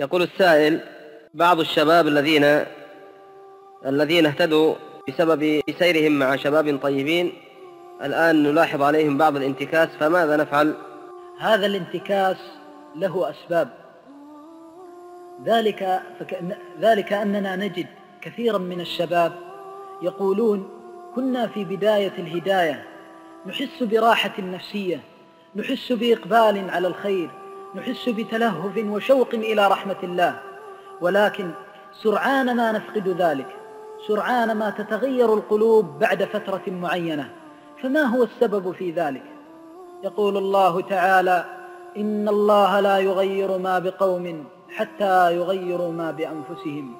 يقول السائل بعض الشباب الذين الذين اهتدوا بسبب سيرهم مع شباب طيبين الآن نلاحظ عليهم بعض الانتكاس فماذا نفعل؟ هذا الانتكاس له أسباب ذلك فك... ذلك أننا نجد كثيرا من الشباب يقولون كنا في بداية الهداية نحس براحة نفسية نحس بإقبال على الخير نحس بتلهف وشوق إلى رحمة الله. ولكن سرعان ما نفقد ذلك. سرعان ما تتغير القلوب بعد فترة معينة. فما هو السبب في ذلك؟ يقول الله تعالى إن الله لا يغير ما بقوم حتى يغيروا ما بأنفسهم.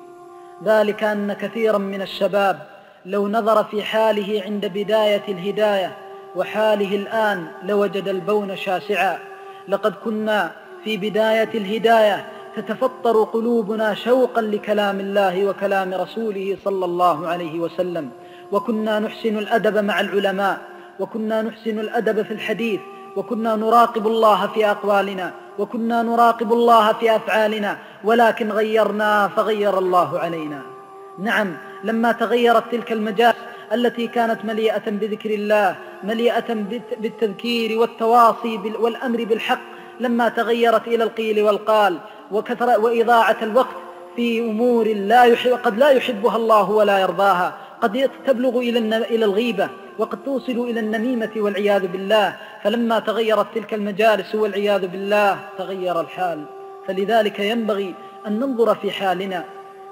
ذلك أن كثيرا من الشباب لو نظر في حاله عند بداية الهداية وحاله الآن لوجد البون شاسعا. لقد كنا في بداية الهداية تتفطر قلوبنا شوقا لكلام الله وكلام رسوله صلى الله عليه وسلم. وكنا نحسن الأدب مع العلماء وكنا نحسن الأدب في الحديث وكنا نراقب الله في أقوالنا وكنا نراقب الله في أفعالنا ولكن غيرنا فغير الله علينا. نعم لما تغيرت تلك المجال التي كانت مليئة بذكر الله مليئة بالتذكير والتواصي والأمر بالحق لما تغيرت إلى القيل والقال وكثر وإضاعة الوقت في أمور لا يحب قد لا يحبها الله ولا يرضاها. قد تبلغ إلى إلى الغيبة وقد توصل إلى النميمة والعياذ بالله. فلما تغيرت تلك المجالس والعياذ بالله تغير الحال. فلذلك ينبغي أن ننظر في حالنا.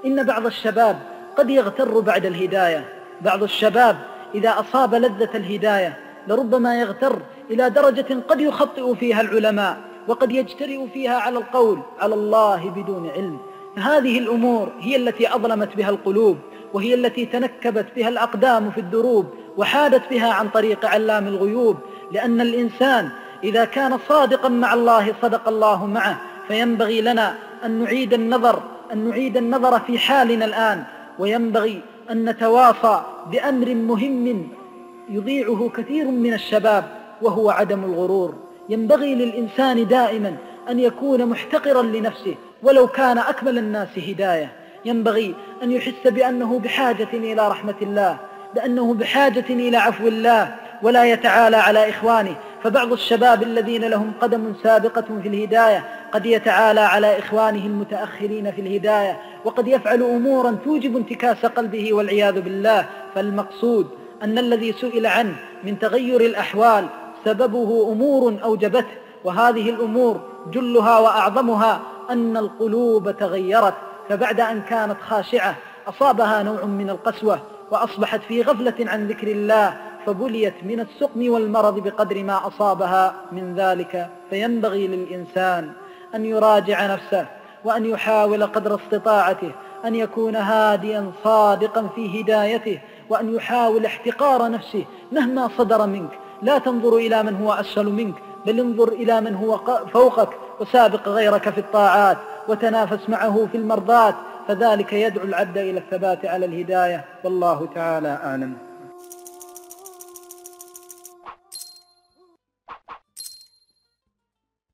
إن بعض الشباب قد يغتر بعد الهداية. بعض الشباب إذا أصاب لذة الهداية لربما يغتر إلى درجة قد يخطئ فيها العلماء. وقد يجترئ فيها على القول على الله بدون علم. هذه الأمور هي التي أظلمت بها القلوب وهي التي تنكبت بها الأقدام في الدروب وحادت بها عن طريق علام الغيوب. لأن الإنسان إذا كان صادقا مع الله صدق الله معه. فينبغي لنا أن نعيد النظر أن نعيد النظر في حالنا الآن. وينبغي أن نتواصى بأمر مهم يضيعه كثير من الشباب وهو عدم الغرور. ينبغي للإنسان دائما أن يكون محتقرا لنفسه ولو كان أكمل الناس هداية. ينبغي أن يحس بأنه بحاجة إلى رحمة الله بأنه بحاجة إلى عفو الله ولا يتعالى على إخوانه. فبعض الشباب الذين لهم قدم سابقة في الهداية قد يتعالى على إخوانه المتأخرين في الهداية وقد يفعل أمورا توجب انتكاس قلبه والعياذ بالله. فالمقصود أن الذي سئل عنه من تغير الأحوال سببه أمور أوجبته وهذه الأمور جلها وأعظمها أن القلوب تغيرت فبعد أن كانت خاشعة أصابها نوع من القسوة وأصبحت في غفلة عن ذكر الله فبليت من السقم والمرض بقدر ما أصابها من ذلك. فينبغي للإنسان أن يراجع نفسه وأن يحاول قدر استطاعته أن يكون هاديا صادقا في هدايته وأن يحاول احتقار نفسه مهما صدر منك. لا تنظر إلى من هو أسفل منك بل انظر إلى من هو فوقك وسابق غيرك في الطاعات وتنافس معه في المرضات فذلك يدعو العبد إلى الثبات على الهداية والله تعالى أعلم.